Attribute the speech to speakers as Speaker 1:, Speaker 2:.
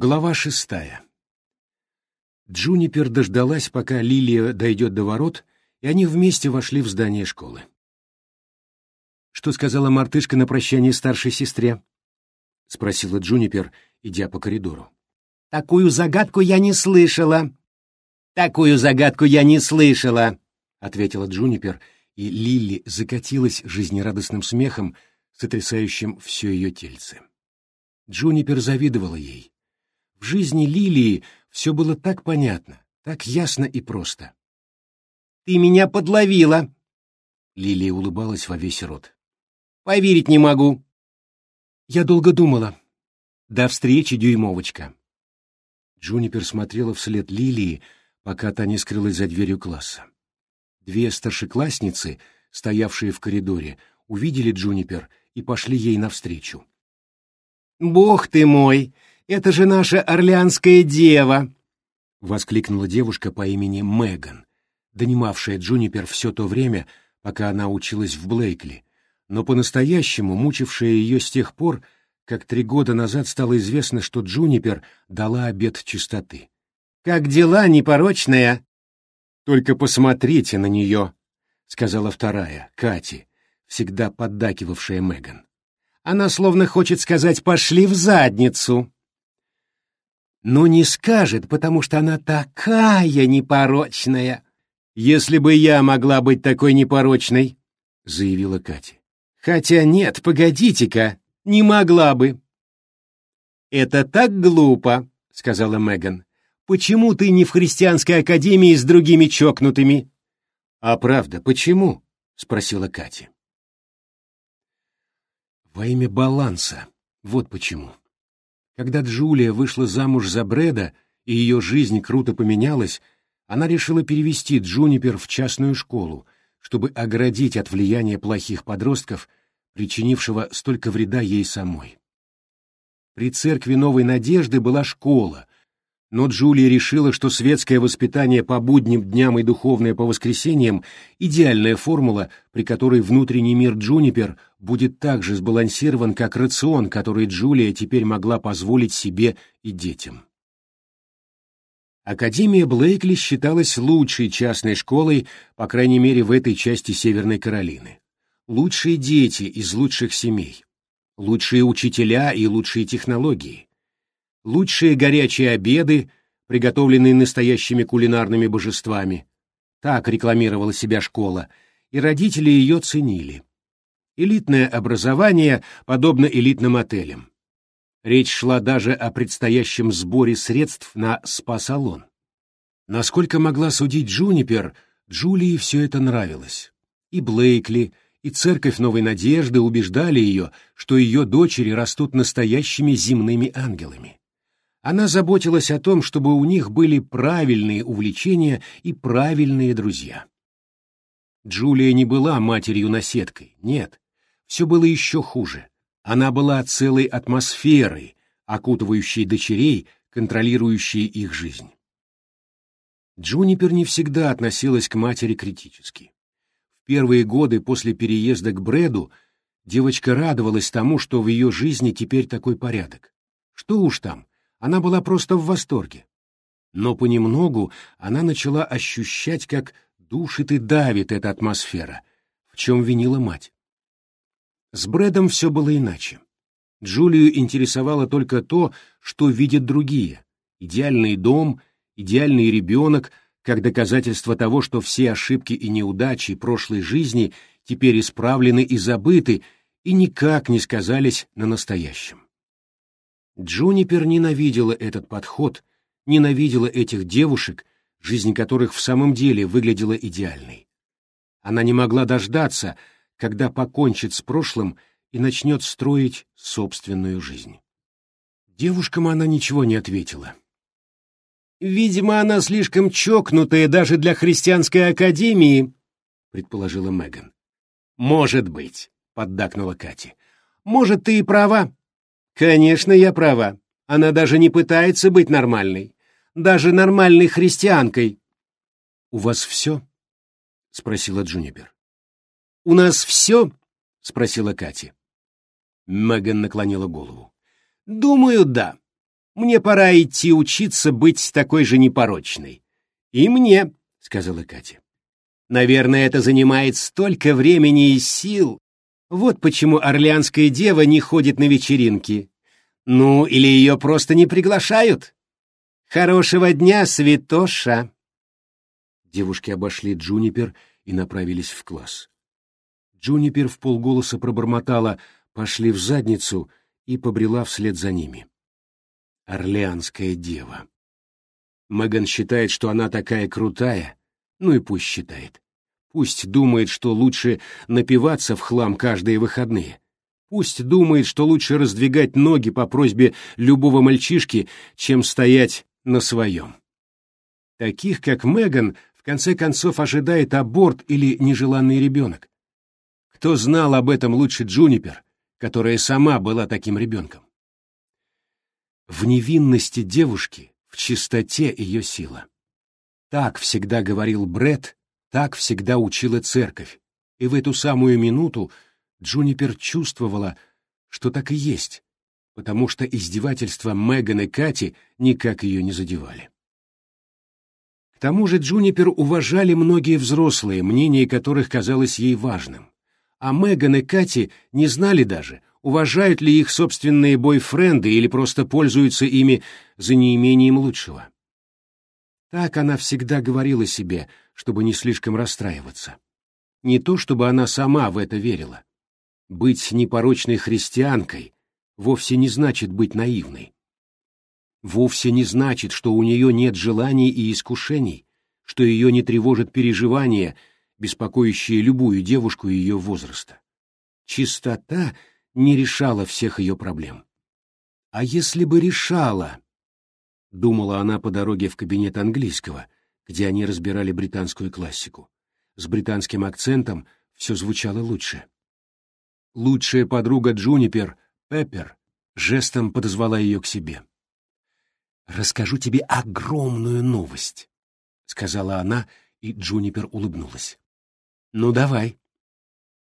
Speaker 1: Глава шестая. Джунипер дождалась, пока Лилия дойдет до ворот, и они вместе вошли в здание школы. «Что сказала мартышка на прощание старшей сестре?» — спросила Джунипер, идя по коридору.
Speaker 2: «Такую загадку я не слышала!» «Такую загадку я не слышала!»
Speaker 1: — ответила Джунипер, и Лилли закатилась жизнерадостным смехом, сотрясающим все ее тельце. Джунипер завидовала ей. В жизни Лилии все было так понятно, так ясно и просто.
Speaker 2: «Ты меня подловила!»
Speaker 1: Лилия улыбалась во весь рот.
Speaker 2: «Поверить не могу!»
Speaker 1: «Я долго думала. До встречи, дюймовочка!» Джунипер смотрела вслед Лилии, пока та не скрылась за дверью класса. Две старшеклассницы, стоявшие в коридоре, увидели Джунипер и пошли ей навстречу.
Speaker 2: «Бог ты мой! Это же наша орлеанская дева!»
Speaker 1: — воскликнула девушка по имени Меган, донимавшая Джунипер все то время, пока она училась в Блейкли, но по-настоящему мучившая ее с тех пор, как три года назад стало известно, что Джунипер дала обет чистоты.
Speaker 2: «Как дела, непорочная?»
Speaker 1: «Только посмотрите на нее», — сказала вторая, Кати, всегда поддакивавшая Меган.
Speaker 2: «Она словно хочет сказать «пошли в задницу» но не скажет, потому что она такая непорочная. Если бы я могла быть такой непорочной, — заявила Катя. Хотя нет, погодите-ка, не могла бы. Это так глупо, — сказала Меган. Почему ты не в христианской академии с другими чокнутыми? А правда, почему? — спросила Катя.
Speaker 1: Во имя баланса, вот почему. Когда Джулия вышла замуж за Брэда, и ее жизнь круто поменялась, она решила перевести Джунипер в частную школу, чтобы оградить от влияния плохих подростков, причинившего столько вреда ей самой. При церкви Новой Надежды была школа, но Джулия решила, что светское воспитание по будним дням и духовное по воскресеньям — идеальная формула, при которой внутренний мир Джунипер будет так же сбалансирован, как рацион, который Джулия теперь могла позволить себе и детям. Академия Блейкли считалась лучшей частной школой, по крайней мере, в этой части Северной Каролины. Лучшие дети из лучших семей, лучшие учителя и лучшие технологии лучшие горячие обеды, приготовленные настоящими кулинарными божествами. Так рекламировала себя школа, и родители ее ценили. Элитное образование подобно элитным отелям. Речь шла даже о предстоящем сборе средств на спа-салон. Насколько могла судить Джунипер, Джулии все это нравилось. И Блейкли, и Церковь Новой Надежды убеждали ее, что ее дочери растут настоящими земными ангелами. Она заботилась о том, чтобы у них были правильные увлечения и правильные друзья. Джулия не была матерью-наседкой, нет, все было еще хуже. Она была целой атмосферой, окутывающей дочерей, контролирующей их жизнь. Джунипер не всегда относилась к матери критически. В первые годы после переезда к Брэду девочка радовалась тому, что в ее жизни теперь такой порядок. Что уж там, она была просто в восторге. Но понемногу она начала ощущать, как душит и давит эта атмосфера, в чем винила мать. С Брэдом все было иначе. Джулию интересовало только то, что видят другие. Идеальный дом, идеальный ребенок, как доказательство того, что все ошибки и неудачи прошлой жизни теперь исправлены и забыты, и никак не сказались на настоящем. Джунипер ненавидела этот подход, ненавидела этих девушек, жизнь которых в самом деле выглядела идеальной. Она не могла дождаться, когда покончит с прошлым и начнет строить собственную жизнь. Девушкам она ничего не ответила.
Speaker 2: «Видимо, она слишком чокнутая даже для христианской академии», — предположила Меган. «Может быть», — поддакнула Катя. «Может, ты и права. Конечно, я права. Она даже не пытается быть нормальной. Даже нормальной христианкой.
Speaker 1: У вас все? спросила Джунипер.
Speaker 2: У нас все? спросила Катя.
Speaker 1: Меган наклонила голову.
Speaker 2: Думаю, да. Мне пора идти учиться быть такой же непорочной. И мне, — сказала Катя. Наверное, это занимает столько времени и сил. Вот почему орлеанская дева не ходит на вечеринки. Ну, или ее просто не приглашают. Хорошего дня, святоша. Девушки обошли Джунипер и направились в класс. Джунипер в полголоса пробормотала «пошли в задницу» и побрела вслед за ними. Орлеанская дева. Меган считает, что она такая крутая, ну и пусть считает. Пусть думает, что лучше напиваться в хлам каждые выходные. Пусть думает, что лучше раздвигать ноги по просьбе любого мальчишки, чем стоять на своем. Таких, как Меган, в конце концов ожидает аборт или нежеланный ребенок. Кто знал об этом лучше Джунипер, которая сама была таким ребенком? В невинности девушки, в чистоте ее сила. Так всегда говорил Бред, так всегда учила церковь, и в эту самую минуту Джунипер чувствовала, что так и есть, потому что издевательства Меган и Кати никак ее не задевали. К тому же Джунипер уважали многие взрослые, мнение которых казалось ей важным. А Меган и Кати не знали даже, уважают ли их собственные бойфренды или просто пользуются ими за неимением лучшего. Так она всегда говорила себе, чтобы не слишком расстраиваться. Не то, чтобы она сама в это верила. Быть непорочной христианкой вовсе не значит быть наивной. Вовсе не значит, что у нее нет желаний и искушений, что ее не тревожат переживания, беспокоящие любую девушку ее возраста. Чистота не решала всех ее проблем. А если бы решала, — думала она по дороге в кабинет английского, где они разбирали британскую классику. С британским акцентом все звучало лучше. Лучшая подруга Джунипер, Пеппер, жестом подозвала ее к себе. «Расскажу тебе огромную новость», — сказала она, и Джунипер улыбнулась. «Ну, давай».